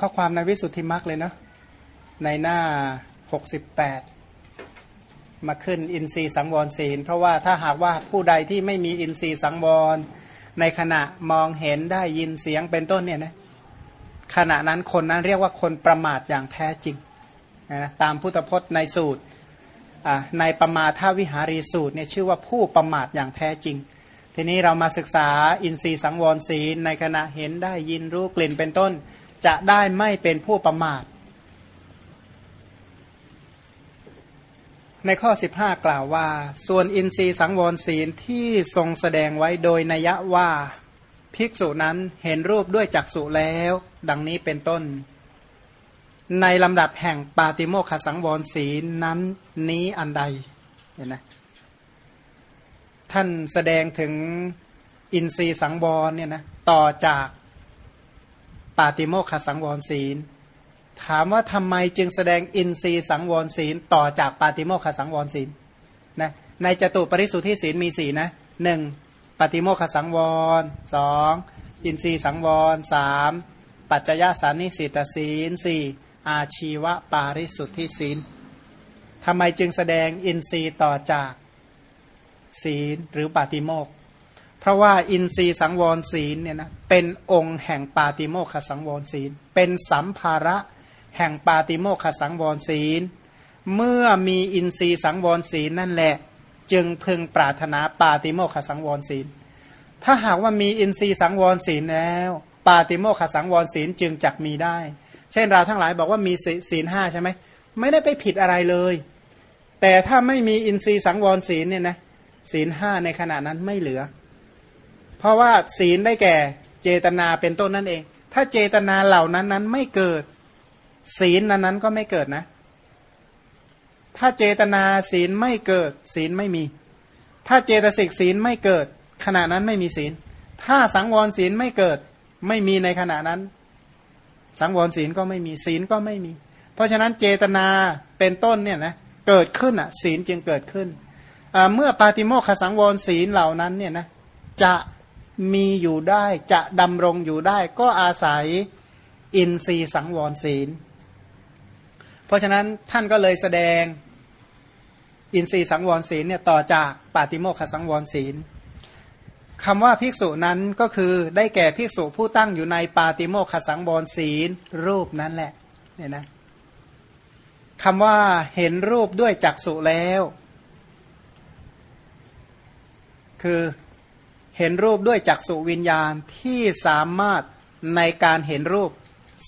ข้อความในวิสุทธิมรรคเลยเนาะในหน้า 68 มาขึ้นอินทรีย์สังวรศีล เพราะว่าถ้าหากว่าผู้ใดที่ไม่มีอินทรีย์สังวร ในขณะมองเห็นได้ยินเสียงเป็นต้นเนี่ยนะขณะนั้นคนนั้นเรียกว่าคนประมาทอย่างแท้จริงนะตามพุทธพจน์ในสูตรในประมาทวิหารีสูตรเนี่ยชื่อว่าผู้ประมาทอย่างแท้จริง ทีนี้เรามาศึกษาอินทรีย์สังวรศีลในขณะเห็นได้ยินรู้กลิ่นเป็นต้น จะได้ไม่เป็นผู้ประมาท ในข้อ 15 กล่าวว่า ส่วนอินทรีย์สังวรศีลที่ทรงแสดงไว้โดยนัยว่า ภิกษุนั้นเห็นรูปด้วยจักษุแล้ว ดังนี้เป็นต้น ในลำดับแห่งปาติโมขสังวรศีลนั้นนี้อันใดเห็นไหมท่านแสดงถึงอินทรีย์สังวรเนี่ยนะต่อจาก ปาติโมขสังวรศีล ถามว่าทำไมจึงแสดงอินทรีย์สังวรศีล ต่อจากปาติโมขสังวรศีลนะในจตุปริสุทธิศีลมีสีนะหนึ่งปฏิโมขสังวรสองอินทรีสังวรสามปัจจยสานิสิตศีลสี่อาชีวปาริสุทธิศีลทำไมจึงแสดงอินทรีย์ต่อจากศีลหรือปาติโมกข์ เพราะว่าอินทรีย์สังวรศีลเนี่ยนะเป็นองค์แห่งปาติโมกขสังวรศีล เป็นสัมภาระแห่งปาติโมกขสังวรศีล เมื่อมีอินทรีย์สังวรศีลนั่นแหละ จึงพึงปรารถนาปาติโมกขสังวรศีล ถ้าหากว่ามีอินทรีย์สังวรศีลแล้ว ปาติโมขสังวรศีลจึงจักมีได้ เช่นเราทั้งหลายบอกว่ามีศีลห้าใช่ไหมไม่ได้ไปผิดอะไรเลย แต่ถ้าไม่มีอินทรีย์สังวรศีลเนี่ยนะศีลห้าในขณะนั้นไม่เหลือ เพราะว่าศีลได้แก่เจตนาเป็นต้นนั่นเอง ถ้าเจตนาเหล่านั้นนั้นไม่เกิด ศีลนั้นนั้นก็ไม่เกิดนะ ถ้าเจตนาศีลไม่เกิด ศีลไม่มี ถ้าเจตสิกศีลไม่เกิด ขณะนั้นไม่มีศีล ถ้าสังวรศีลไม่เกิด ไม่มีในขณะนั้น สังวรศีลก็ไม่มีศีลก็ไม่มี เพราะฉะนั้นเจตนาเป็นต้นเนี่ยนะเกิดขึ้นอะศีลจึงเกิดขึ้น เมื่อปาติโมขสังวรศีลเหล่านั้นเนี่ยนะจะ มีอยู่ได้จะดำรงอยู่ได้ ก็อาศัยอินทรีย์สังวรศีล เพราะฉะนั้นท่านก็เลยแสดงอินทรีย์สังวรศีลเนี่ยต่อจากปาติโมขสังวรศีลคำว่าภิกษุนั้นก็คือได้แก่ภิกษุผู้ตั้งอยู่ในปาติโมขสังวรศีลรูปนั้นแหละเนี่ยนะคำว่าเห็นรูปด้วยจักษุแล้ว คือ เห็นรูปด้วยจักษุวิญญาณที่สามารถในการเห็นรูป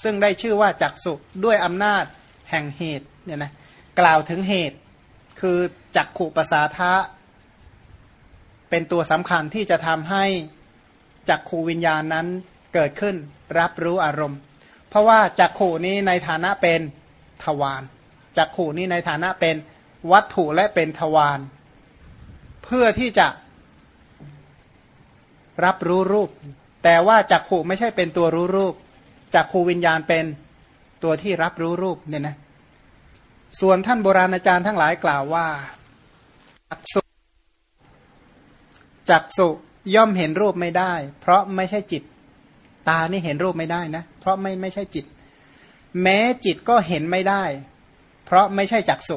ซึ่งได้ชื่อว่าจักษุด้วยอำนาจแห่งเหตุเนี่ยนะกล่าวถึงเหตุ คือจักขุปสาทะเป็นตัวสำคัญที่จะทำให้จักขูวิญญาณนั้นเกิดขึ้นรับรู้อารมณ์ เพราะว่าจักขูนี้ในฐานะเป็นทวารจักขูนี้ในฐานะเป็นวัตถุและเป็นทวารเพื่อที่จะ รับรู้รูป แต่ว่าจักขูไม่ใช่เป็นตัวรู้รูปจักขูวิญญาณเป็นตัวที่รับรู้รูปเนี่ยนะส่วนท่านโบราณอาจารย์ทั้งหลายกล่าวว่าจักสุจักสุย่อมเห็นรูปไม่ได้ เพราะไม่ใช่จิต ตานี่เห็นรูปไม่ได้นะ เพราะไม่ไม่ใช่จิต แม้จิตก็เห็นไม่ได้ เพราะไม่ใช่จักสุ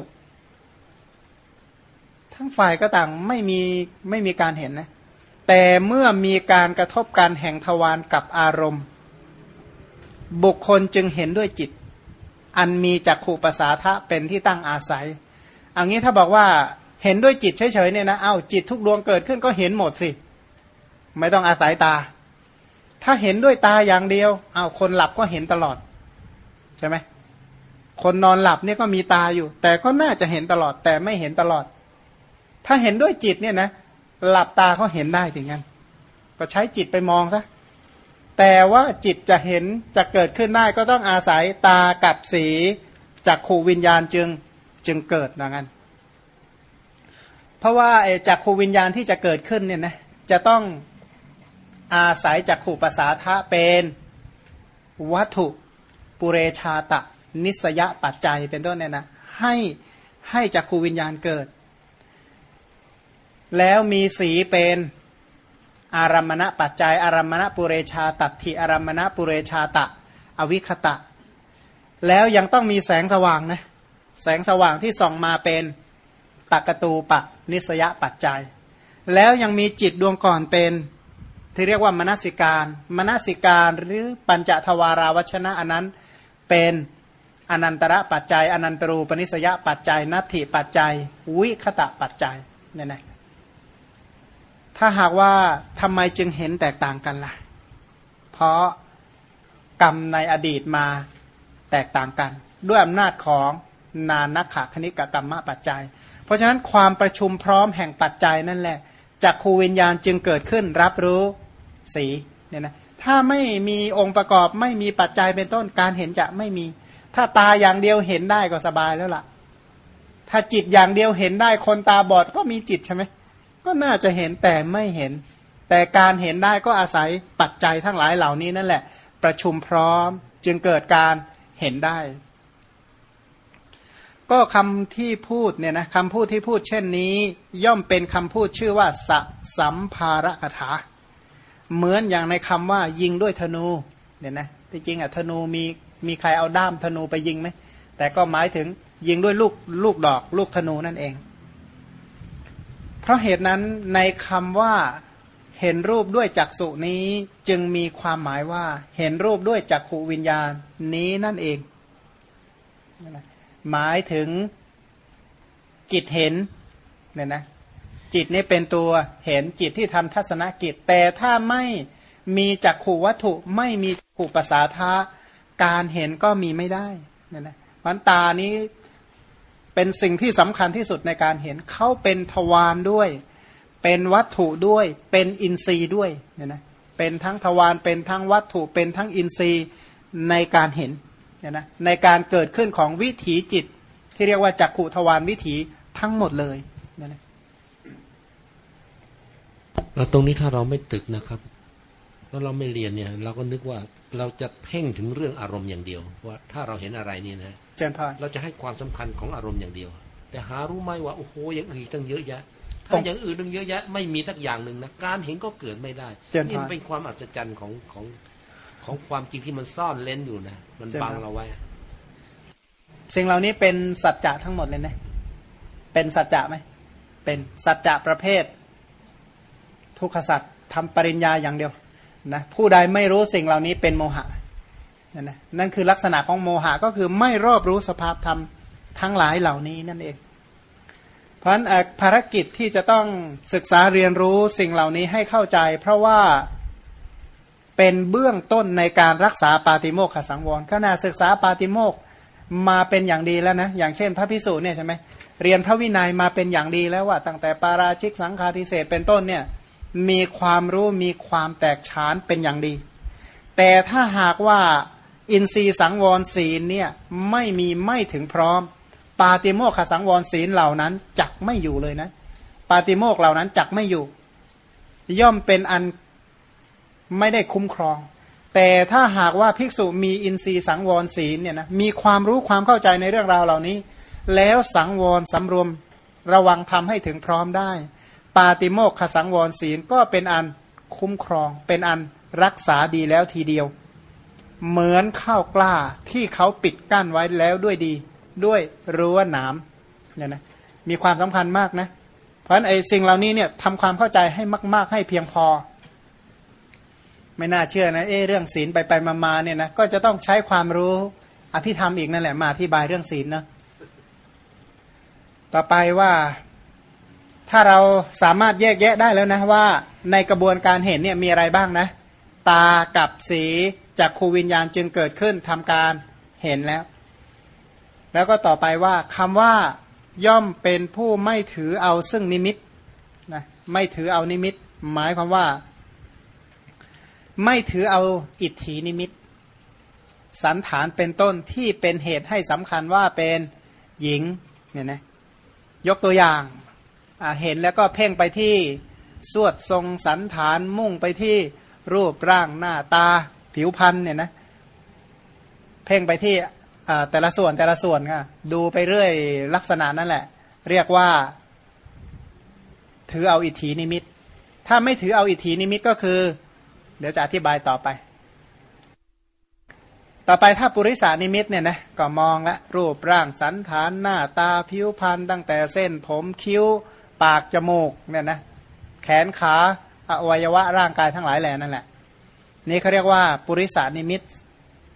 ทั้งฝ่ายก็ต่างไม่มีไม่มีการเห็นนะ แต่เมื่อมีการกระทบการแห่งทวารกับอารมณ์ บุคคลจึงเห็นด้วยจิต อันมีจักขู่ภาษาทะเป็นที่ตั้งอาศัยอันนี้ถ้าบอกว่าเห็นด้วยจิตเฉยๆเนี่ยนะเอา้าจิตทุกดวงเกิดขึ้นก็เห็นหมดสิ ไม่ต้องอาศัยตา ถ้าเห็นด้วยตาอย่างเดียวเอา้าคนหลับก็เห็นตลอด ใช่ไหมคนนอนหลับเนี่ยก็มีตาอยู่ แต่ก็น่าจะเห็นตลอดแต่ไม่เห็นตลอด ถ้าเห็นด้วยจิตเนี่ยนะ หลับตาก็เห็นได้ถึงงั้น ก็ใช้จิตไปมองซะแต่ว่าจิตจะเห็นจะเกิดขึ้นได้ก็ต้องอาศัยตากับสีจากขูวิญญาณจึงจึงเกิดดังนั้น เพราะว่าจากขูวิญญาณที่จะเกิดขึ้นเนี่ยนะจะต้องอาศัยจากขูภาษาทะเป็นวัตถุปุเรชาตะ นิสยปัจจัยเป็นต้นเนี่ยนะให้ให้จากขูวิญญาณเกิด แล้วมีสีเป็นอารัมมณปัจจัย อารัมมณปุเรชาตัติอารัมมณปุเรชาตะ อวิคตะ แล้วยังต้องมีแสงสว่างนะแสงสว่างที่ส่องมาเป็นปักตูปะนิสยปัจจัย แล้วยังมีจิตดวงก่อนเป็นที่เรียกว่ามนสิการ มนสิการหรือปัญจทวาราวัชนะอันนั้นเป็นอนันตระปัจจัย อนันตรูปนิสยปัจจัย นัตถิปัจจัย วิคตะปัจจัยเนี่ยนะ ถ้าหากว่าทำไมจึงเห็นแตกต่างกันละ่ะ เพราะกรรมในอดีตมาแตกต่างกัน ด้วยอำนาจของนานักขะคณิกกรรมปัจจัย เพราะฉะนั้นความประชุมพร้อมแห่งปัจจัยนั่นแหละจากครูวิญญาณจึงเกิดขึ้นรับรู้สีเนี่ยนะถ้าไม่มีองค์ประกอบไม่มีปัจจัยเป็นต้นการเห็นจะไม่มี ถ้าตาอย่างเดียวเห็นได้ก็สบายแล้วล่ะ ถ้าจิตอย่างเดียวเห็นได้คนตาบอดก็มีจิตใช่ไหม ก็น่าจะเห็นแต่ไม่เห็น แต่การเห็นได้ก็อาศัยปัจจัยทั้งหลายเหล่านี้นั่นแหละ ประชุมพร้อมจึงเกิดการเห็นได้ ก็คำที่พูดเนี่ยนะคำพูดที่พูดเช่นนี้ ย่อมเป็นคำพูดชื่อว่าสสัมภารคถา เหมือนอย่างในคำว่า ยิงด้วยธนูเนี่ยนะจริงอะธนูมีมีใครเอาด้ามธนูไปยิงไหมแต่ก็หมายถึงยิงด้วยลูกลูกดอก ลูกธนูนั่นเอง ราะเหตุนั้นในคำว่าเห็นรูปด้วยจักษุนี้จึงมีความหมายว่าเห็นรูปด้วยจักขูวิญญาณนี้นั่นเอง หมายถึงจิตเห็นเนี่ยนะจิตนี่เป็นตัวเห็นจิตที่ทำทัศนกิจ แต่ถ้าไม่มีจักขูวัตถุไม่มีขู่ภาษาทะการเห็นก็มีไม่ได้เนี่ยนะมันตานี้ เป็นสิ่งที่สำคัญที่สุดในการเห็นเขาเป็นทวารด้วย เป็นวัตถุด้วย เป็นอินทรีย์ด้วยเนี่ยนะเป็นทั้งทวารเป็นทั้งวัตถุเป็นทั้งอินทรีย์ในการเห็นเนี่ยนะในการเกิดขึ้นของวิถีจิต ที่เรียกว่าจักขุทวารวิถีทั้งหมดเลยเนี่ยนะเราตรงนี้ถ้าเราไม่ตึกนะครับแล้วเราไม่เรียนเนี่ย เราก็นึกว่าเราจะเพ่งถึงเรื่องอารมณ์อย่างเดียวว่าถ้าเราเห็นอะไรนี่นะ เจนพานเราจะให้ความสำคัญของอารมณ์อย่างเดียว แต่หารู้ไหมว่าโอ้โหอย่างอื่นตั้งเยอะแยะถ้าอย่างอื่นตั้งเยอะแยะไม่มีสักอย่างหนึ่งนะการเห็นก็เกิดไม่ได้นี่เป็นความอัศจรรย์ของของของความจริงที่มันซ่อนเล้นอยู่นะมันบังเราไว้สิ่งเหล่านี้เป็นสัจจะทั้งหมดเลยนะเป็นสัจจะไหมเป็นสัจจะประเภท ทุกขสัตว์ทำปริญญาอย่างเดียวนะผู้ใดไม่รู้สิ่งเหล่านี้เป็นโมหะ นั่นนะนั่นคือลักษณะของโมหะก็คือไม่รอบรู้สภาพธรรมทั้งหลายเหล่านี้นั่นเอง เพราะฉะนั้นภารกิจที่จะต้องศึกษาเรียนรู้สิ่งเหล่านี้ให้เข้าใจ เพราะว่าเป็นเบื้องต้นในการรักษาปาติโมกขสังวรขณะศึกษาปาติโมกมาเป็นอย่างดีแล้วนะอย่างเช่น พระพิสูจน์เนี่ยใช่ไหมเรียนพระวินัยมาเป็นอย่างดีแล้วว่า ตั้งแต่ปาราชิกสังฆาทิเศษเป็นต้นเนี่ยมีความรู้มีความแตกฉานเป็นอย่างดี แต่ถ้าหากว่า อินทรีย์สังวรศีลเนี่ยไม่มีไม่ถึงพร้อม ปาติโมกขสังวรศีลเหล่านั้นจักไม่อยู่เลยนะ ปาติโมกเหล่านั้นจักไม่อยู่ ย่อมเป็นอันไม่ได้คุ้มครอง แต่ถ้าหากว่าภิกษุมีอินทรีย์สังวรศีลเนี่ยนะมีความรู้ความเข้าใจในเรื่องราวเหล่านี้ แล้วสังวรสำรวมระวังทำให้ถึงพร้อมได้ ปาติโมกขสังวรศีลก็เป็นอันคุ้มครอง เป็นอันรักษาดีแล้วทีเดียว เหมือนข้าวกล้าที่เขาปิดกั้นไว้แล้วด้วยดี ด้วยรั้วหนามเนี่ยนะมีความสำคัญมากนะ เพราะฉะนั้นไอ้สิ่งเหล่านี้เนี่ยทำความเข้าใจให้มาก ๆ ให้เพียงพอ ไม่น่าเชื่อนะเอเรื่องศีลไปไปมาๆเนี่ยนะก็จะต้องใช้ความรู้อภิธรรมอีกนั่นแหละมาอธิบายเรื่องศีลนะต่อไปว่าถ้าเราสามารถแยกแยะได้แล้วนะว่าในกระบวนการเห็นเนี่ยมีอะไรบ้างนะ ตากับสี จักขุวิญญาณจึงเกิดขึ้นทำการเห็นแล้ว แล้วก็ต่อไปว่าคำว่าย่อมเป็นผู้ไม่ถือเอาซึ่งนิมิตนะไม่ถือเอานิมิต หมายความว่า ไม่ถือเอาอิตถีนิมิต สัณฐานเป็นต้นที่เป็นเหตุให้สำคัญว่าเป็นหญิงเนี่ยนะยกตัวอย่างเห็นแล้วก็เพ่งไปที่สวดทรงสันฐานมุ่งไปที่รูปร่างหน้าตา ผิวพรรณเนี่ยนะเพ่งไปที่แต่ละส่วนแต่ละส่วนค่ะดูไปเรื่อยลักษณะนั่นแหละ เรียกว่า ถือเอาอิทธินิมิต ถ้าไม่ถือเอาอิทธินิมิตก็คือ เดี๋ยวจะอธิบายต่อไป ต่อไปถ้าปุริสานิมิตเนี่ยนะก็มองละรูปร่างสันฐานหน้าตาผิวพรรณตั้งแต่เส้นผมคิ้ว ปากจมูกเนี่ยนะแขนขาอวัยวะร่างกายทั้งหลายแหล่นั่นแหละ นี่เขาเรียกว่าปุริสานิมิต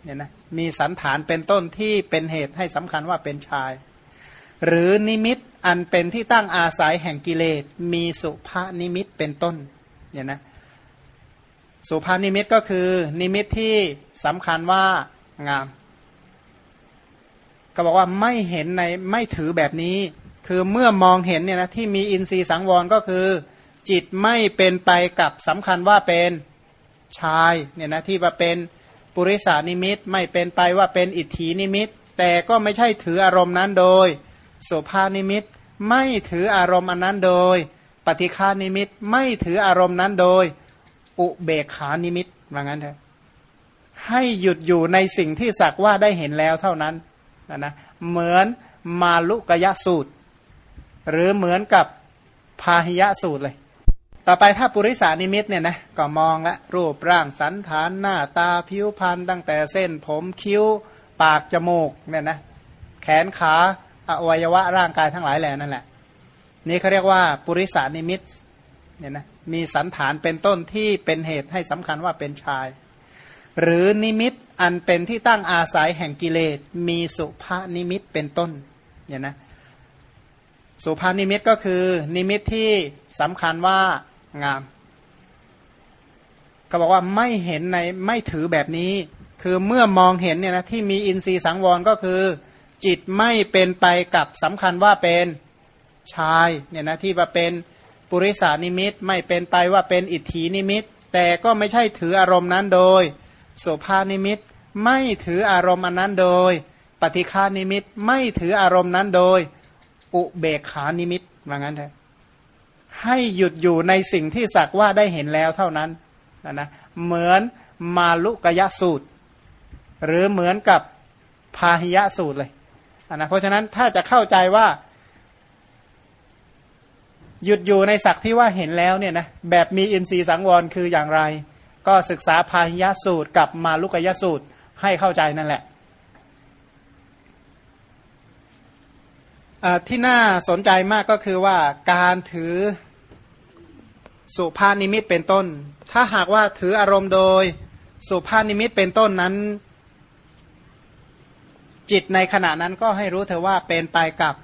เนี่ยนะมีสันฐานเป็นต้นที่เป็นเหตุให้สำคัญว่าเป็นชาย หรือนิมิตอันเป็นที่ตั้งอาศัยแห่งกิเลส มีสุภานิมิตเป็นต้นเนี่ยนะสุภนิมิตก็คือนิมิตที่สำคัญว่างาม ก็บอกว่าไม่เห็นในไม่ถือแบบนี้ คือเมื่อมองเห็นเนี่ยนะที่มีอินทรีย์สังวรก็คือ จิตไม่เป็นไปกับสำคัญว่าเป็น ชายเนี่ยนะที่ว่าเป็นปุริสนิมิตไม่เป็นไปว่าเป็นอิตถีนิมิต แต่ก็ไม่ใช่ถืออารมณ์นั้นโดยสุภนิมิต ไม่ถืออารมณ์อันนั้นโดย ปฏิฆานิมิต ไม่ถืออารมณ์นั้นโดย อุเบกขานิมิตว่างั้นเถอะให้หยุดอยู่ในสิ่งที่สักว่าได้เห็นแล้วเท่านั้นนะนะเหมือนมาลุกยะสูตร หรือเหมือนกับพาหิยะสูตรเลย ต่อไปถ้าปุริสานิมิตเนี่ยนะก็มองละรูปร่างสันฐานหน้าตาผิวพรรณตั้งแต่เส้นผมคิ้ว ปากจมูกเนี่ยนะแขนขาอวัยวะร่างกายทั้งหลายแหล่นั่นแหละ นี่เขาเรียกว่าปุริสนิมิตเนี่ยนะมีสัณฐานเป็นต้นที่เป็นเหตุให้สำคัญว่าเป็นชาย หรือนิมิตอันเป็นที่ตั้งอาศัยแห่งกิเลสมีสุภานิมิตเป็นต้นเนี่ยนะสุภานิมิตก็คือนิมิตที่สำคัญว่า งาม ก็บอกว่าไม่เห็นในไม่ถือแบบนี้ คือเมื่อมองเห็นเนี่ยนะที่มีอินทรีย์สังวรก็คือ จิตไม่เป็นไปกับสำคัญว่าเป็นชายเนี่ยนะที่ว่าเป็นปุริสานิมิตไม่เป็นไปว่าเป็นอิทธินิมิต แต่ก็ไม่ใช่ถืออารมณ์นั้นโดยโสภานิมิต ไม่ถืออารมณ์อันนั้นโดย ปฏิฆานิมิต ไม่ถืออารมณ์นั้นโดย อุเบกขานิมิตว่างั้นเถอะ ให้หยุดอยู่ในสิ่งที่สักว่าได้เห็นแล้วเท่านั้นนะนะเหมือนมาลุกยะสูตร หรือเหมือนกับพาหิยะสูตรเลยนะเพราะฉะนั้นถ้าจะเข้าใจว่า หยุดอยู่ในศักที่ว่าเห็นแล้วเนี่ยนะแบบมีอินทรีย์สังวรคืออย่างไร ก็ศึกษาพาหิยะสูตรกับมาลุกยะสูตรให้เข้าใจนั่นแหละ ที่น่าสนใจมากก็คือว่าการถือสุภานิมิตเป็นต้น ถ้าหากว่าถืออารมณ์โดยสุภานิมิตเป็นต้นนั้น จิตในขณะนั้นก็ให้รู้เธอว่าเป็นไปกับ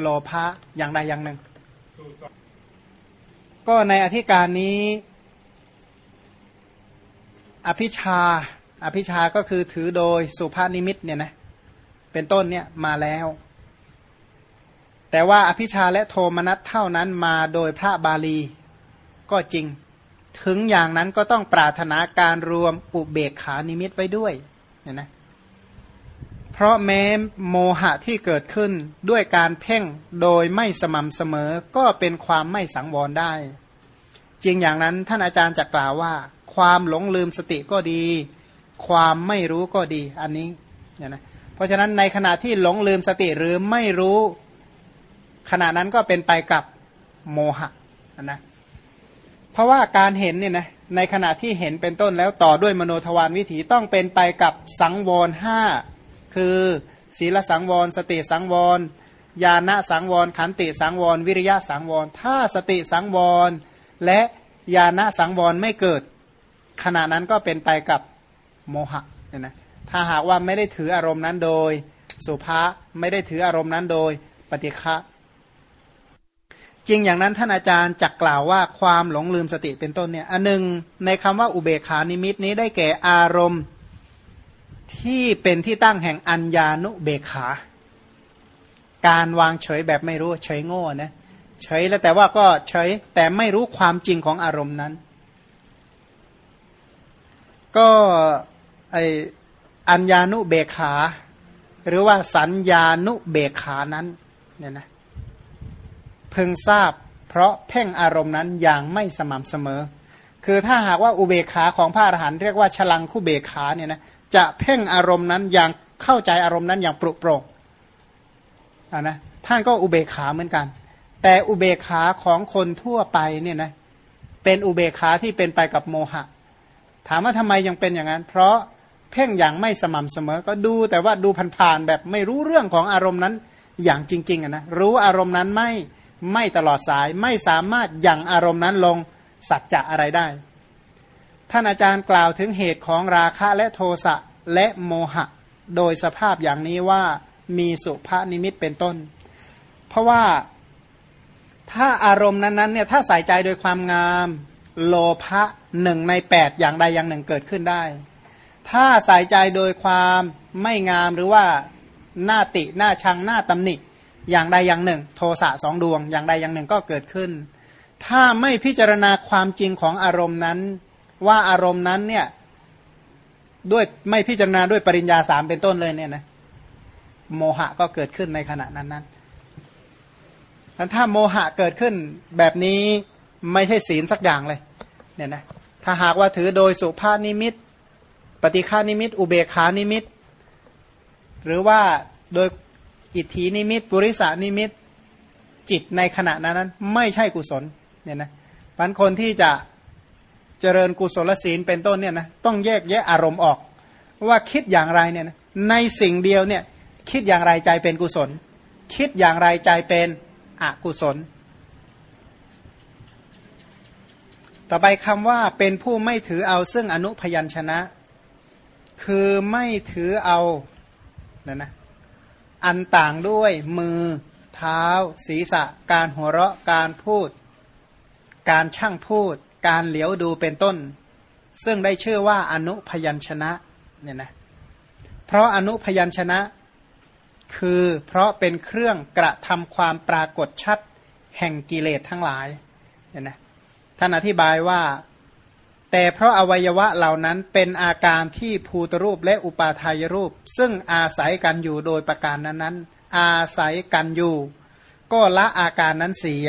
โลภะอย่างใดอย่างหนึ่ง ก็ในอธิการนี้ อภิชา อภิชาก็คือถือโดยสุภานิมิตเนี่ยนะเป็นต้นเนี่ยมาแล้ว แต่ว่าอภิชาและโทมนัสเท่านั้นมาโดยพระบาลีก็จริง ถึงอย่างนั้นก็ต้องปรารถนาการรวมอุเบกขานิมิตไว้ด้วยเนี่ยนะเพราะแม้โมหะที่เกิดขึ้นด้วยการเพ่งโดยไม่สม่ำเสมอก็เป็นความไม่สังวรได้ จริงอย่างนั้นท่านอาจารย์จะกล่าวว่า ความหลงลืมสติก็ดี ความไม่รู้ก็ดีอันนี้เนี่ยนะเพราะฉะนั้นในขณะที่หลงลืมสติหรือไม่รู้ ขณะนั้นก็เป็นไปกับโมหะนะเพราะว่าการเห็นเนี่ยนะในขณะที่เห็นเป็นต้นแล้วต่อด้วยมโนทวารวิถีต้องเป็นไปกับสังวรห้าคือศีลสังวร สติสังวรญาณสังวร ขันติสังวร วิริยะสังวร ถ้าสติสังวร และญาณสังวรไม่เกิด ขณะนั้นก็เป็นไปกับโมหะเนี่ยนะถ้าหากว่าไม่ได้ถืออารมณ์นั้นโดย สุภาไม่ได้ถืออารมณ์นั้นโดยปฏิฆะ จริงอย่างนั้นท่านอาจารย์จักกล่าวว่าความหลงลืมสติเป็นต้นเนี่ยอันหนึ่งในคำว่าอุเบกขานิมิตนี้ได้แก่อารมณ์ที่เป็นที่ตั้งแห่งอัญญานุเบกขา การวางเฉยแบบไม่รู้เฉยโง่นะเฉยแล้วแต่ว่าก็เฉยแต่ไม่รู้ความจริงของอารมณ์นั้น ก็ไออัญญานุเบกขา หรือว่าสัญญานุเบกขานั้นเนี่ยนะ พึงทราบ เพราะเพ่งอารมณ์นั้นอย่างไม่สม่ำเสมอ คือถ้าหากว่าอุเบกขาของพระอรหันต์เรียกว่าฉลังคู่เบกขาเนี่ยนะจะเพ่งอารมณ์นั้นอย่างเข้าใจอารมณ์นั้นอย่างปรุโปร่งนะท่านก็อุเบกขาเหมือนกัน แต่อุเบกขาของคนทั่วไปเนี่ยนะเป็นอุเบกขาที่เป็นไปกับโมหะ ถามว่าทำไมยังเป็นอย่างนั้น เพราะเพ่งอย่างไม่สม่ำเสมอ ก็ดูแต่ว่าดูผ่านๆแบบไม่รู้เรื่องของอารมณ์นั้นอย่างจริงๆนะรู้อารมณ์นั้นไม่ ไม่ตลอดสายไม่สามารถยังอารมณ์นั้นลงสัจจะอะไรได้ ท่านอาจารย์กล่าวถึงเหตุของราคะและโทสะและโมหะ โดยสภาพอย่างนี้ว่ามีสุภานิมิตเป็นต้น เพราะว่าถ้าอารมณ์นั้นๆเนี่ยถ้าใส่ใจโดยความงามโลภะหนึ่งในแปดอย่างใดอย่างหนึ่งเกิดขึ้นได้ ถ้าใส่ใจโดยความไม่งามหรือว่าหน้าติหน้าชังหน้าตำหนิ อย่างใดอย่างหนึ่ง โทสะสองดวง อย่างใดอย่างหนึ่งก็เกิดขึ้น ถ้าไม่พิจารณาความจริงของอารมณ์นั้น ว่าอารมณ์นั้นเนี่ยด้วยไม่พิจารณาด้วยปริญญาสามเป็นต้นเลยเนี่ยนะโมหะก็เกิดขึ้นในขณะนั้นนั้นถ้าโมหะเกิดขึ้นแบบนี้ไม่ใช่ศีลสักอย่างเลยเนี่ยนะถ้าหากว่าถือโดยสุภาพนิมิต ปฏิฆานิมิต อุเบขานิมิต หรือว่าโดย อิทธินิมิตปุริสานิมิตจิตในขณะนั้น ไม่ใช่กุศลเนี่ยนะบางคนที่จะเจริญกุศลศีลเป็นต้นเนี่ยนะต้องแยกแยะอารมณ์ออก ว่าคิดอย่างไรเนี่ยนะในสิ่งเดียวเนี่ยคิดอย่างไรใจเป็นกุศล คิดอย่างไรใจเป็นอกุศล ต่อไปคำว่าเป็นผู้ไม่ถือเอาซึ่งอนุพยัญชนะ คือไม่ถือเอานะนะ อันต่างด้วยมือ เท้า ศีรษะ การหัวเราะการพูด การช่างพูด การเหลียวดูเป็นต้น ซึ่งได้ชื่อว่าอนุพยัญชนะเนี่ยนะเพราะอนุพยัญชนะ คือเพราะเป็นเครื่องกระทำความปรากฏชัดแห่งกิเลสทั้งหลายเห็นไหมท่านอธิบายว่า แต่เพราะอวัยวะเหล่านั้นเป็นอาการที่ภูตรูปและอุปาทายรูป ซึ่งอาศัยกันอยู่โดยประการนั้นๆ อาศัยกันอยู่ ก็ละอาการนั้นเสีย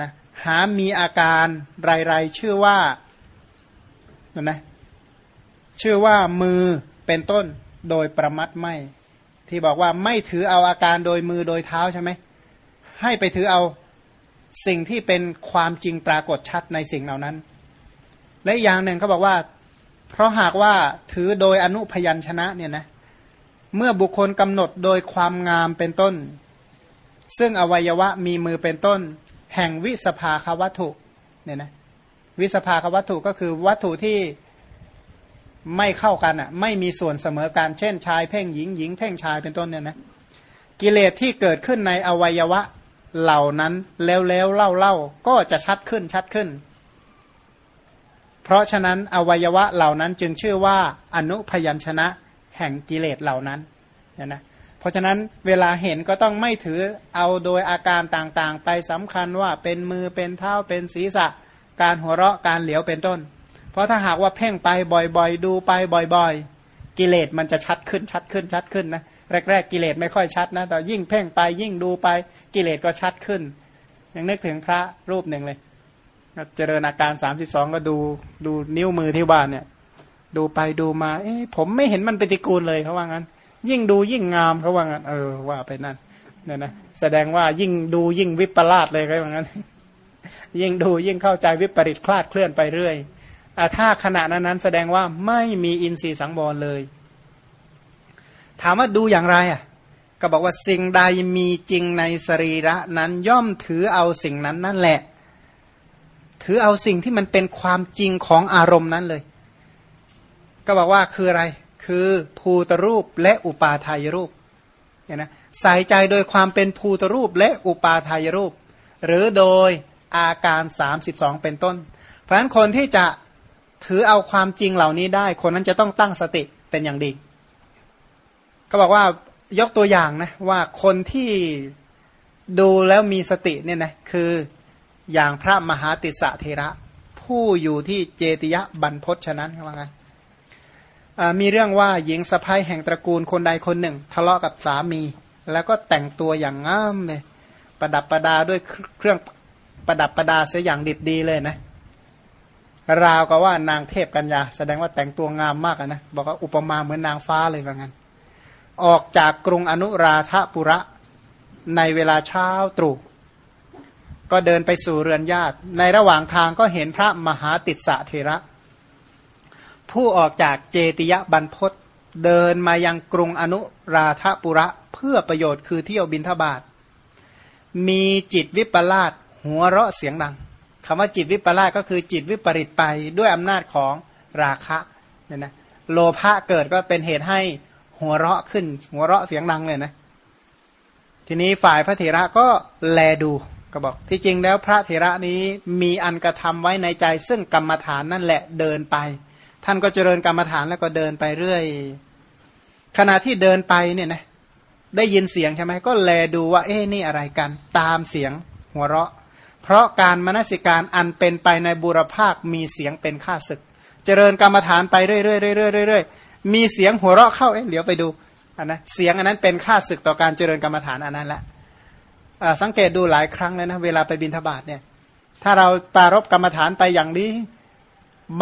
นะหามีอาการไรๆชื่อว่านะชื่อว่ามือเป็นต้นโดยประมัดไม่ ที่บอกว่าไม่ถือเอาอาการโดยมือโดยเท้าใช่ไหมให้ไปถือเอาสิ่งที่เป็นความจริงปรากฏชัดในสิ่งเหล่านั้น และอย่างหนึ่งเขาบอกว่า เพราะหากว่าถือโดยอนุพยัญชนะเนี่ยนะเมื่อบุคคลกำหนดโดยความงามเป็นต้น ซึ่งอวัยวะมีมือเป็นต้น แห่งวิสภาควัตถุเนี่ยนะวิสภาควัตถุก็คือวัตถุที่ไม่เข้ากันอะไม่มีส่วนเสมอการเช่นชายเพ่งหญิงหญิงเพ่งชายเป็นต้นเนี่ยนะกิเลสที่เกิดขึ้นในอวัยวะเหล่านั้นแล้วแล้วเล่าเล่าก็จะชัดขึ้นชัดขึ้น เพราะฉะนั้นอวัยวะเหล่านั้นจึงชื่อว่าอนุพยัญชนะแห่งกิเลสเหล่านั้นเนี่ยนะเพราะฉะนั้นเวลาเห็นก็ต้องไม่ถือเอาโดยอาการต่างๆ ไปสำคัญว่าเป็นมือเป็นเท้าเป็นศีรษะ การหัวเราะการเหลียวเป็นต้น เพราะถ้าหากว่าเพ่งไปบ่อยๆ ดูไปบ่อยๆ กิเลสมันจะชัดขึ้นชัดขึ้นชัดขึ้นนะแรกๆกิเลสไม่ค่อยชัดนะแต่ยิ่งเพ่งไปยิ่งดูไปกิเลสก็ชัดขึ้นยังนึกถึงพระรูปหนึ่งเลย เจริญอาการสามสิบสองก็ดูดูนิ้วมือที่บ้านเนี่ย ดูไปดูมา เอ๊ะผมไม่เห็นมันปฏิกูลเลยเขาว่างั้น ยิ่งดูยิ่งงามเขาว่างั้น เออว่าไปนั่นเนี่ยนะแสดงว่ายิ่งดูยิ่งวิปลาสเลยเขาว่างั้น ยิ่งดูยิ่งเข้าใจวิปริตคลาดเคลื่อนไปเรื่อยอถ้าขณะนั้นนั้นแสดงว่าไม่มีอินทรีย์สังวรเลย ถามว่าดูอย่างไรอะ ก็บอกว่าสิ่งใดมีจริงในสรีระนั้นย่อมถือเอาสิ่งนั้นนั่นแหละ ถือเอาสิ่งที่มันเป็นความจริงของอารมณ์นั้นเลย ก็บอกว่าคืออะไร คือภูตรูปและอุปาทายรูปเห็นไหมใส่ใจโดยความเป็นภูตรูปและอุปาทายรูป หรือโดยอาการ 32 เป็นต้น เพราะฉะนั้นคนที่จะถือเอาความจริงเหล่านี้ได้ คนนั้นจะต้องตั้งสติเป็นอย่างดีเขาบอกว่ายกตัวอย่างนะว่าคนที่ดูแล้วมีสติเนี่ยนะคือ อย่างพระมหาติสะเทระ ผู้อยู่ที่เจติยะบรรพศฉะนั้นเขาว่าไงมีเรื่องว่าหญิงสะพ้ายแห่งตระกูลคนใดคนหนึ่ง ทะเลาะกับสามี แล้วก็แต่งตัวอย่างงามเลยประดับประดาด้วยเครื่องประดับประดาเสียอย่างดิบดีเลยนะ ราวกับว่านางเทพกัญญา แสดงว่าแต่งตัวงามมากนะบอกว่าอุปมาเหมือนนางฟ้าเลยว่างั้น ออกจากกรุงอนุราธปุระในเวลาเช้าตรู่ ก็เดินไปสู่เรือนญาติ ในระหว่างทางก็เห็นพระมหาติสสะเทระ ผู้ออกจากเจติยบรรพศเดินมายังกรุงอนุราธปุระเพื่อประโยชน์คือเที่ยวบินทบาท มีจิตวิปลาสหัวเราะเสียงดังคำว่าจิตวิปลาสก็คือจิตวิปริตไปด้วยอำนาจของราคะเนี่ยนะโลภะเกิดก็เป็นเหตุให้หัวเราะขึ้น หัวเราะเสียงดังเลยนะ ทีนี้ฝ่ายพระเถระก็แลดู ก็บอกที่จริงแล้วพระเถระนี้มีอันกระทำไว้ในใจ ซึ่งกรรมฐานนั่นแหละเดินไป ท่านก็เจริญกรรมฐานแล้วก็เดินไปเรื่อย ขณะที่เดินไปเนี่ยนะได้ยินเสียงใช่ไหมก็แลดูว่า เอ๊นี่อะไรกัน ตามเสียงหัวเราะ เพราะการมนสิการอันเป็นไปในบุรภาคมีเสียงเป็นข้าศึก เจริญกรรมฐานไปเรื่อยๆเรื่อยๆเรื่อยๆมีเสียงหัวเราะเข้าเอ๊ะเดี๋ยวไปดูอันนะเสียงอันนั้นเป็นค่าศึกต่อการเจริญกรรมฐานอันนั้นแหละ สังเกตดูหลายครั้งเลยนะเวลาไปบินทบาทเนี่ย ถ้าเราปารบกรรมฐานไปอย่างนี้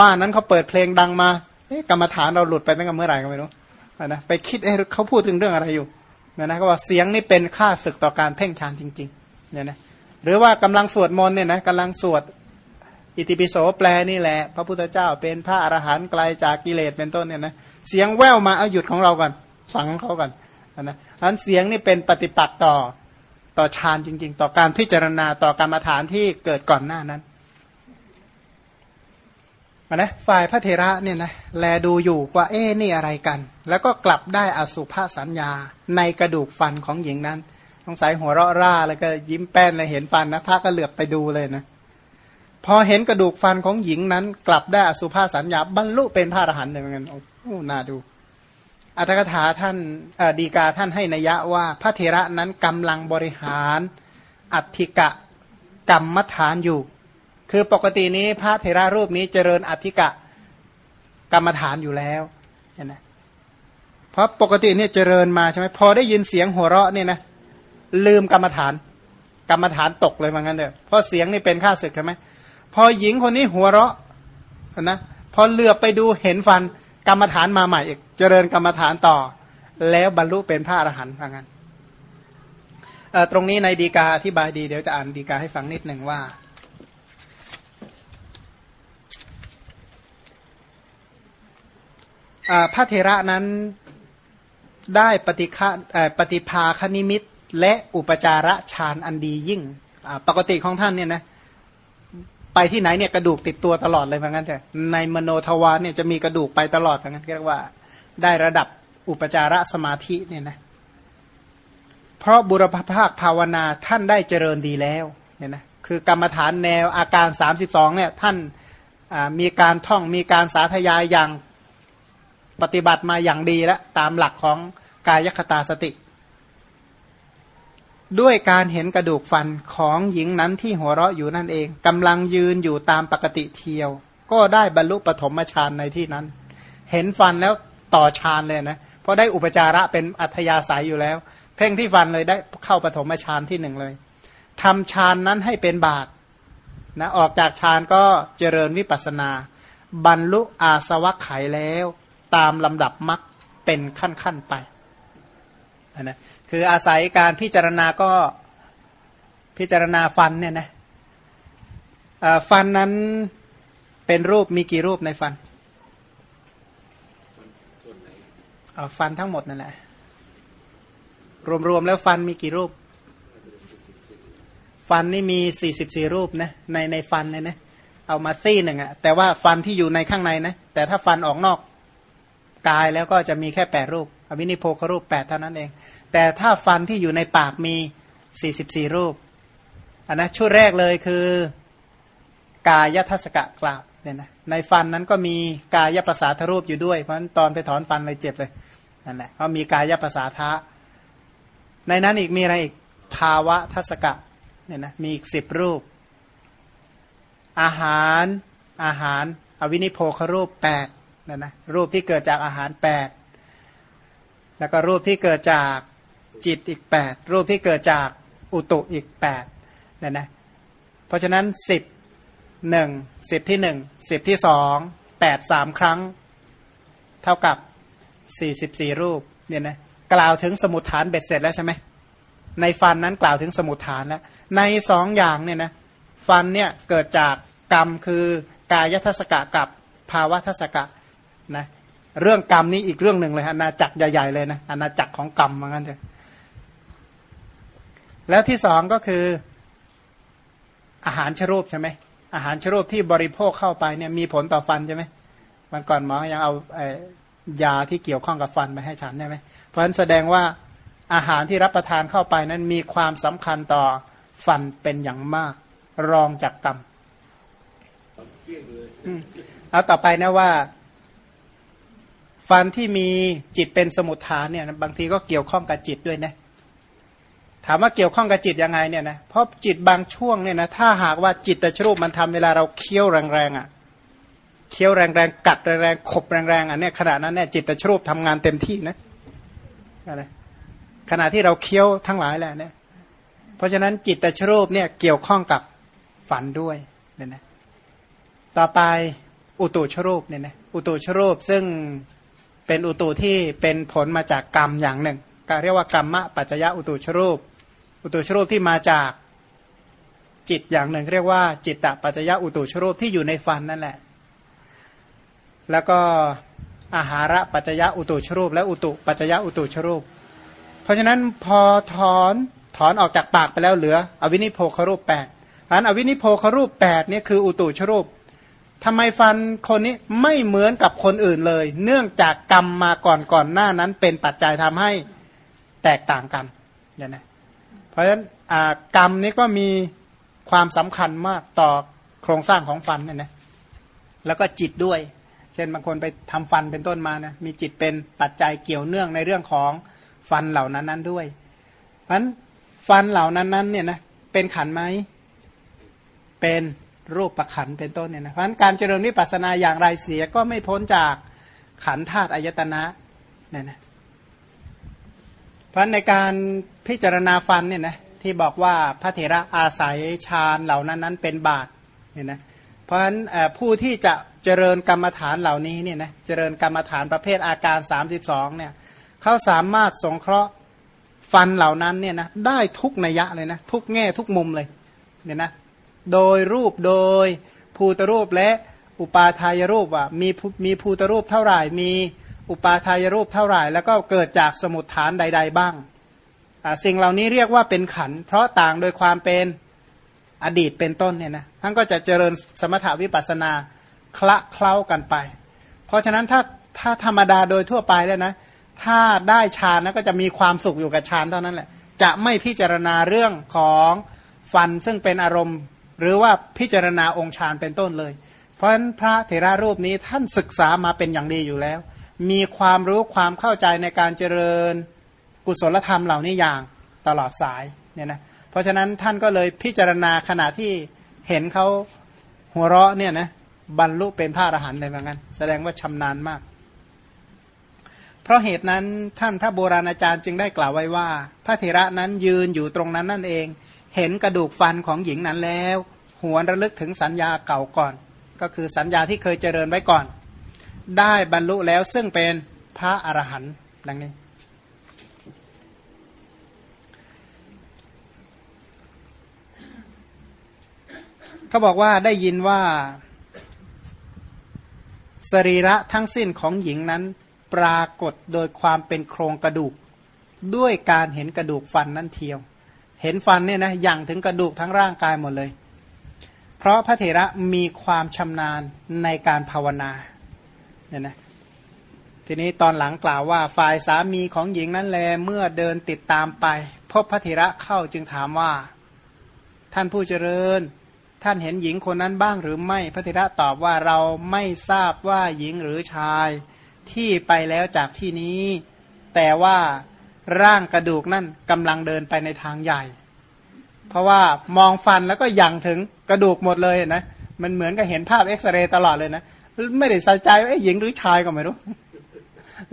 บ้านนั้นเขาเปิดเพลงดังมากรรมฐานเราหลุดไปตั้งแต่เมื่อไหร่ก็ไม่รู้นะไปคิดเอ๊ะเขาพูดถึงเรื่องอะไรอยู่เนี่ยนะก็ว่าเสียงนี่เป็นค่าศึกต่อการเพ่งฌานจริงๆเนี่ยนะหรือว่ากำลังสวดมนต์เนี่ยนะกำลังสวดอิติปิโสแปลนี่แหละ พระพุทธเจ้าเป็นพระอรหันต์ไกลจากกิเลสเป็นต้นเนี่ยนะเสียงแว่วมาเอาหยุดของเราก่อนฟังเขาก่อนนะอันเสียงนี่เป็นปฏิปักษ์ต่อ ต่อฌานจริง ๆ ต่อการพิจารณาต่อกรรมฐานที่เกิดก่อนหน้านั้นนะฝ่ายพระเถระเนี่ยนะแลดูอยู่ว่าเอ๊นี่อะไรกัน แล้วก็กลับได้อสุภาสัญญาในกระดูกฟันของหญิงนั้นต้องใส่หัวเราะร่าแล้วก็ยิ้มแป้นเลยเห็นฟันนะพระก็เหลือบไปดูเลยนะพอเห็นกระดูกฟันของหญิงนั้น กลับได้อสุภาสัญญาบรรลุเป็นพระอรหันต์เลยเหมือนกันโอ้น่าดู อัตถกถาท่านดีกาท่านให้นัยยะว่า พระเถระนั้นกำลังบริหาร อัติกะกรรมฐานอยู่ คือปกตินี้พระเถระรูปนี้เจริญอัติกะกรรมฐานอยู่แล้วเห็นไหมเพราะปกติเนี่ยเจริญมาใช่ไหมพอได้ยินเสียงหัวเราะเนี่ยนะลืมกรรมฐาน กรรมฐานตกเลยมางั้นเถอะเพราะเสียงนี่เป็นค่าศึกใช่ไหมพอหญิงคนนี้หัวเราะนะพอเลือบไปดูเห็นฟัน กรรมฐานมาใหม่อีกเจริญกรรมฐานต่อ แล้วบรรลุเป็นพระอรหันต์ว่างั้นตรงนี้ในดีกาอธิบายดีเดี๋ยวจะอ่านดีกาให้ฟังนิดหนึ่งว่า พระเทระนั้นได้ปฏิฆะปฏิภาคนิมิตและอุปจาระฌานอันดียิ่ง ปกติของท่านเนี่ยนะ ไปที่ไหนเนี่ยกระดูกติดตัวตลอดเลยเพราะงั้นแต่ในมโนทวารเนี่ยจะมีกระดูกไปตลอดเพราะงั้นเรียกว่า ได้ระดับอุปจารสมาธิเนี่ยนะเพราะบุรพภาคภาวนาท่านได้เจริญดีแล้วเนี่ยนะคือกรรมฐานแนวอาการ 32เนี่ยท่านมีการท่องมีการสาธยายอย่างปฏิบัติมาอย่างดีแล้วตามหลักของกายคตาสติ ด้วยการเห็นกระดูกฟันของหญิงนั้นที่หัวเราะอยู่นั่นเองกำลังยืนอยู่ตามปกติเทียว ก็ได้บรรลุปฐมฌานในที่นั้น เห็นฟันแล้วต่อฌานเลยนะเพราะได้อุปจาระเป็นอัธยาศัยอยู่แล้ว เพ่งที่ฟันเลยได้เข้าปฐมฌานที่หนึ่งเลยทำฌานนั้นให้เป็นบาทนะออกจากฌานก็เจริญวิปัสนา บรรลุอาสวะไขแล้ว ตามลำดับมรรคเป็นขั้นๆไป นะคืออาศัยการพิจารณาก็พิจารณาฟันเนี่ยนะฟันนั้นเป็นรูปมีกี่รูปในฟันฟันทั้งหมดนั่นแหละ รวมๆแล้วฟันมีกี่รูป ฟันนี่มีสี่สิบสี่รูปนะในในฟันเลยนะเอามาซี่หนึ่งอะแต่ว่าฟันที่อยู่ในข้างในนะแต่ถ้าฟันออกนอกกายแล้วก็จะมีแค่แปดรูป วินิโพครูปแปดเท่านั้นเอง แต่ถ้าฟันที่อยู่ในปากมี 44 รูปอันนะชุดแรกเลยคือกายทัศกะกราบเนี่ยนะในฟันนั้นก็มีกายภาษาทรูปอยู่ด้วย เพราะฉะนั้นตอนไปถอนฟันเลยเจ็บเลยนั่นแหละเพราะมีกายภาษาทะ ในนั้นอีกมีอะไรอีกภาวะทัศกะเนี่ยนะมีอีกสิบรูป อาหารอาหาร อวินิโพครูปแปดนั่นนะรูปที่เกิดจากอาหารแปด แล้วก็รูปที่เกิดจากจิตอีกแปดรูปที่เกิดจากอุตุอีกแปดเนี่ยนะเพราะฉะนั้นสิบหนึ่งสิบที่หนึ่งสิบที่สองแปดสามครั้ง เท่ากับสี่สิบสี่รูปเนี่ยนะกล่าวถึงสมุดฐานเบ็ดเสร็จแล้วใช่ไหมในฟันนั้นกล่าวถึงสมุดฐานแล้ว ในสองอย่างเนี่ยนะฟันเนี่ยเกิดจากกรรมคือกายทัศกะกับภาวะทัศกะนะ เรื่องกรรมนี้อีกเรื่องหนึ่งเลยอาณาจักรใหญ่ๆเลยนะอาณาจักรของกรรมเหมือนกันเลยแล้วที่สองก็คือ อาหารชรูปใช่ไหมอาหารชรูปที่บริโภคเข้าไปเนี่ยมีผลต่อฟันใช่ไหมมันก่อนหมอยังเอายาที่เกี่ยวข้องกับฟันไปให้ฉันใช่ไหมเพราะฉะนั้นแสดงว่าอาหารที่รับประทานเข้าไปนั้นมีความสำคัญต่อฟันเป็นอย่างมาก รองจากกรรมเอาต่อไปนะว่า ฟันที่มีจิตเป็นสมุทฐานเนี่ยบางทีก็เกี่ยวข้องกับจิตด้วยนะถามว่าเกี่ยวข้องกับจิตยังไงเนี่ยนะเพราะจิตบางช่วงเนี่ยนะถ้าหากว่าจิตตชรูปมันทำเวลาเราเคี้ยวแรงๆอะเคี้ยวแรงๆกัดแรงๆขบแรงๆอะเนี่ยขณะนั้นเนี่ยจิตตชรูปทำงานเต็มที่นะอะไรขณะที่เราเคี้ยวทั้งหลายแหละเนี่ยเพราะฉะนั้นจิตตชรูปเนี่ยเกี่ยวข้องกับฝันด้วยเนี่ยนะต่อไปอุตุชรูปเนี่ยนะอุตุชรูปซึ่ง เป็นอุตุที่เป็นผลมาจากกรรมอย่างหนึ่งก็เรียกว่ากรรมะปัจจยะอุตุชรูป อุตุชรูปที่มาจากจิตอย่างหนึ่ง เรียกว่าจิตตปัจจยะอุตุชรูปที่อยู่ในฟันนั่นแหละ แล้วก็อาหาระปัจจยะอุตุชรูป และอุตุปัจจยะอุตุชรูป เพราะฉะนั้นพอถอนถอนออกจากปากไปแล้วเหลือ อวินิโพครูปแปดอันอวินิโพครูปแปดนี่คืออุตุชรูป ทำไมฟันคนนี้ไม่เหมือนกับคนอื่นเลย เนื่องจากกรรมมาก่อนก่อนหน้านั้น เป็นปัจจัยทำให้แตกต่างกันอย่างนี้เพราะฉะนั้นกรรมนี้ก็มีความสำคัญมากต่อโครงสร้างของฟันเนี่ยนะแล้วก็จิตด้วย เช่นบางคนไปทำฟันเป็นต้นมานะมีจิตเป็นปัจจัยเกี่ยวเนื่องในเรื่องของฟันเหล่านั้นนั้นด้วยเพราะฉะนั้นฟันเหล่านั้นนั้นเนี่ยนะเป็นขันไหมเป็น รูปประขันเป็นต้นเนี่ยนะเพราะฉะนั้นการเจริญวิปัสสนาอย่างไรเสียก็ไม่พ้นจากขันธาตุอายตนะเนี่ยนะเพราะในการพิจารณาฟันเนี่ยนะที่บอกว่าพระเถระอาศัยฌานเหล่านั้นนั้นเป็นบาตเนี่ยนะเพราะฉะนั้นผู้ที่จะเจริญกรรมฐานเหล่านี้เนี่ยนะเจริญกรรมฐานประเภทอาการ 32เนี่ยเขาสามารถสงเคราะห์ฟันเหล่านั้นเนี่ยนะได้ทุกนัยยะเลยนะทุกแง่ทุกมุมเลยเนี่ยนะ โดยรูปโดยภูตรูปและอุปาทายรูปว่ามีมีภูตรูปเท่าไหร่ มีอุปาทายรูปเท่าไหร่ แล้วก็เกิดจากสมุดฐานใด ๆ บ้าง สิ่งเหล่านี้เรียกว่าเป็นขัน เพราะต่างโดยความเป็นอดีตเป็นต้นเนี่ยนะท่านก็จะเจริญสมถาวิปัสนาคละเคล้ากันไป เพราะฉะนั้นถ้าถ้าธรรมดาโดยทั่วไปแล้วนะ ถ้าได้ฌานนะก็จะมีความสุขอยู่กับฌานเท่านั้นแหละ จะไม่พิจารณาเรื่องของฟันซึ่งเป็นอารมณ์ หรือว่าพิจารณาองค์ฌานเป็นต้นเลย เพราะฉะนั้นพระเถระรูปนี้ท่านศึกษามาเป็นอย่างดีอยู่แล้ว มีความรู้ความเข้าใจในการเจริญกุศลธรรมเหล่านี้อย่างตลอดสายเนี่ยนะเพราะฉะนั้นท่านก็เลยพิจารณาขณะที่เห็นเขาหัวเราะเนี่ยนะบรรลุเป็นพระอรหันต์เลยเหมือนกันแสดงว่าชำนาญมาก เพราะเหตุนั้นท่านพระโบราณอาจารย์จึงได้กล่าวไว้ว่า พระเถระนั้นยืนอยู่ตรงนั้นนั่นเอง เห็นกระดูกฟันของหญิงนั้นแล้ว หวนระลึกถึงสัญญาเก่าก่อน ก็คือสัญญาที่เคยเจริญไว้ก่อน ได้บรรลุแล้วซึ่งเป็นพระอรหันต์ดังนี้ เขาบอกว่าได้ยินว่า สรีระทั้งสิ้นของหญิงนั้นปรากฏโดยความเป็นโครงกระดูก ด้วยการเห็นกระดูกฟันนั่นเทียว เห็นฟันเนี่ยนะอย่างถึงกระดูกทั้งร่างกายหมดเลย เพราะพระเถระมีความชำนาญในการภาวนาเนี่ยนะทีนี้ตอนหลังกล่าวว่าฝ่ายสามีของหญิงนั้นแลเมื่อเดินติดตามไป พบพระเถระเข้าจึงถามว่า ท่านผู้เจริญ ท่านเห็นหญิงคนนั้นบ้างหรือไม่พระเถระตอบว่าเราไม่ทราบว่าหญิงหรือชายที่ไปแล้วจากที่นี้ แต่ว่า ร่างกระดูกนั่นกำลังเดินไปในทางใหญ่ เพราะว่ามองฟันแล้วก็ยังถึงกระดูกหมดเลยนะมันเหมือนกับเห็นภาพเอ็กซเรย์ตลอดเลยนะไม่ได้ใส่ใจว่าหญิงหรือชายก็ไม่รู้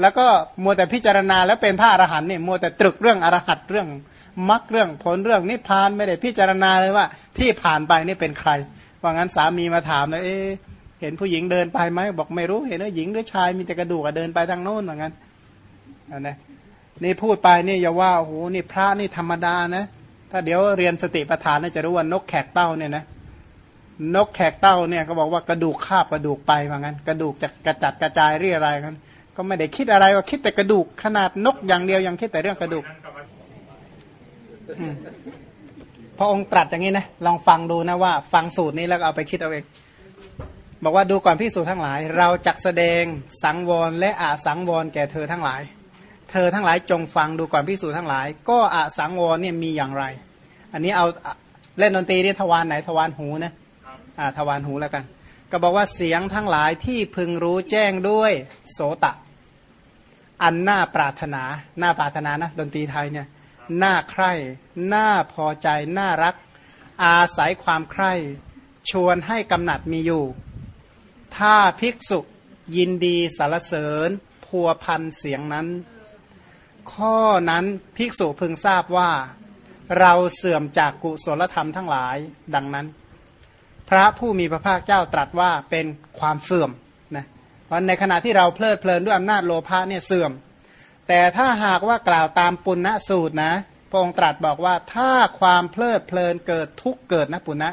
แล้วก็มัวแต่พิจารณาแล้วเป็นพระอรหันต์เนี่ยมัวแต่ตรึกเรื่องอรหัตเรื่องมรรคเรื่องผลเรื่องนิพพานไม่ได้พิจารณาเลยว่า ที่ผ่านไปนี่เป็นใคร ว่างั้นสามีมาถามเลยเอ๊เห็นผู้หญิงเดินไปไหมบอกไม่รู้เห็นว่าหญิงหรือชายมีแต่กระดูกเดินไปทางโน้นว่างั้นนะ นี่พูดไปนี่อย่าว่าโอ้โหนี่พระนี่ธรรมดานะ ถ้าเดี๋ยวเรียนสติปัฏฐานจะรู้ว่านกแขกเต้าเนี่ยนะนกแขกเต้าเนี่ยก็บอกว่ากระดูกคาบกระดูกไปว่างั้น กระดูกจะกระจัดกระจายเรียอะไรกันก็ไม่ได้คิดอะไรว่าคิดแต่กระดูกขนาดนกอย่างเดียวยังคิดแต่เรื่องกระดูกพระองค์ตรัสอย่างนี้นะลองฟังดูนะว่า ฟังสูตรนี้แล้วเอาไปคิดเอาเองบอกว่าดูก่อนพิสูจทั้งหลาย เราจักแสดงสังวรและอาสังวรแก่เธอทั้งหลาย เธอทั้งหลายจงฟังดูก่อนพิสูจทั้งหลาย ก็อสังวรเนี่ยมีอย่างไร อันนี้เอาเล่นดนตรีเนี่ยทวารไหนทวารหูนะอ่าทวารหูแล้วกัน ก็บอกว่าเสียงทั้งหลายที่พึงรู้แจ้งด้วยโสตะ อันน่าปรารถนาน่าปรารถนานะดนตรีไทยเนี่ยน่าใคร่น่าพอใจน่ารัก อาศัยความใคร่ชวนให้กำหนัดมีอยู่ ถ้าภิกษุยินดีสารเสริญพัวพันเสียงนั้น ข้อนั้นภิกษุพึงทราบว่า เราเสื่อมจากกุศลธรรมทั้งหลายดังนั้น พระผู้มีพระภาคเจ้าตรัสว่าเป็นความเสื่อมนะเพราะในขณะที่เราเพลิดเพลินด้วยอำนาจโลภะเนี่ยเสื่อม แต่ถ้าหากว่ากล่าวตามปุณณสูตรนะพระองค์ตรัสบอกว่าถ้าความเพลิดเพลินเกิดทุกเกิดนะปุณณะ